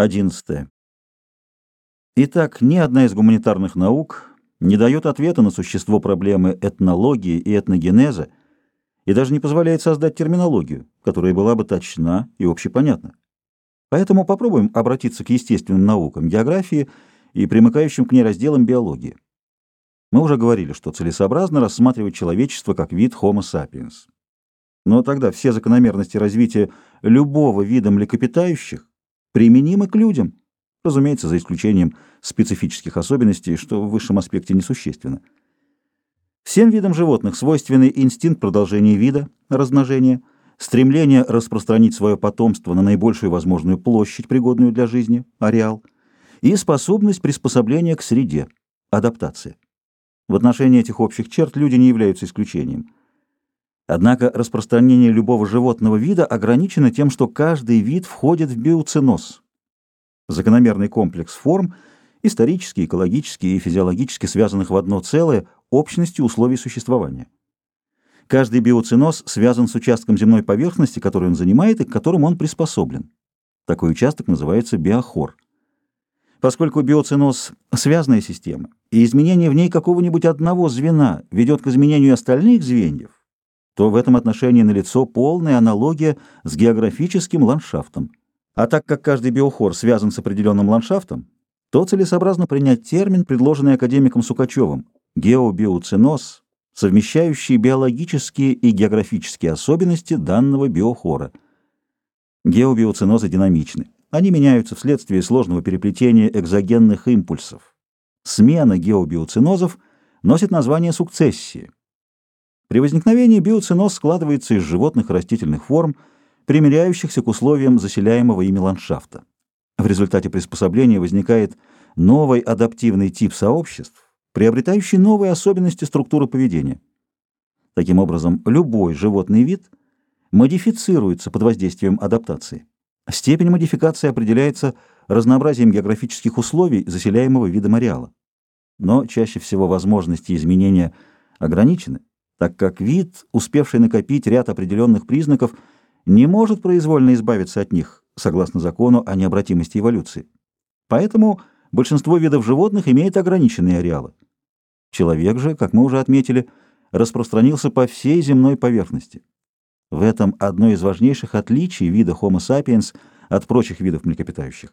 11. Итак, ни одна из гуманитарных наук не дает ответа на существо проблемы этнологии и этногенеза и даже не позволяет создать терминологию, которая была бы точна и общепонятна. Поэтому попробуем обратиться к естественным наукам, географии и примыкающим к ней разделам биологии. Мы уже говорили, что целесообразно рассматривать человечество как вид Homo sapiens. Но тогда все закономерности развития любого вида млекопитающих применимы к людям, разумеется, за исключением специфических особенностей, что в высшем аспекте несущественно. Всем видам животных свойственны инстинкт продолжения вида, размножения, стремление распространить свое потомство на наибольшую возможную площадь, пригодную для жизни, ареал, и способность приспособления к среде, адаптация. В отношении этих общих черт люди не являются исключением. Однако распространение любого животного вида ограничено тем, что каждый вид входит в биоценоз. Закономерный комплекс форм, исторически, экологически и физиологически связанных в одно целое, общности условий существования. Каждый биоценоз связан с участком земной поверхности, который он занимает и к которому он приспособлен. Такой участок называется биохор. Поскольку биоценоз — связанная система, и изменение в ней какого-нибудь одного звена ведет к изменению остальных звеньев, то в этом отношении налицо полная аналогия с географическим ландшафтом. А так как каждый биохор связан с определенным ландшафтом, то целесообразно принять термин, предложенный академиком Сукачевым – геобиоценоз, совмещающий биологические и географические особенности данного биохора. Геобиоценозы динамичны. Они меняются вследствие сложного переплетения экзогенных импульсов. Смена геобиоценозов носит название сукцессии – при возникновении биоценоз складывается из животных и растительных форм, примиряющихся к условиям заселяемого ими ландшафта. В результате приспособления возникает новый адаптивный тип сообществ, приобретающий новые особенности структуры поведения. Таким образом, любой животный вид модифицируется под воздействием адаптации. Степень модификации определяется разнообразием географических условий заселяемого вида ареала. Но чаще всего возможности изменения ограничены так как вид, успевший накопить ряд определенных признаков, не может произвольно избавиться от них, согласно закону о необратимости эволюции. Поэтому большинство видов животных имеет ограниченные ареалы. Человек же, как мы уже отметили, распространился по всей земной поверхности. В этом одно из важнейших отличий вида Homo sapiens от прочих видов млекопитающих.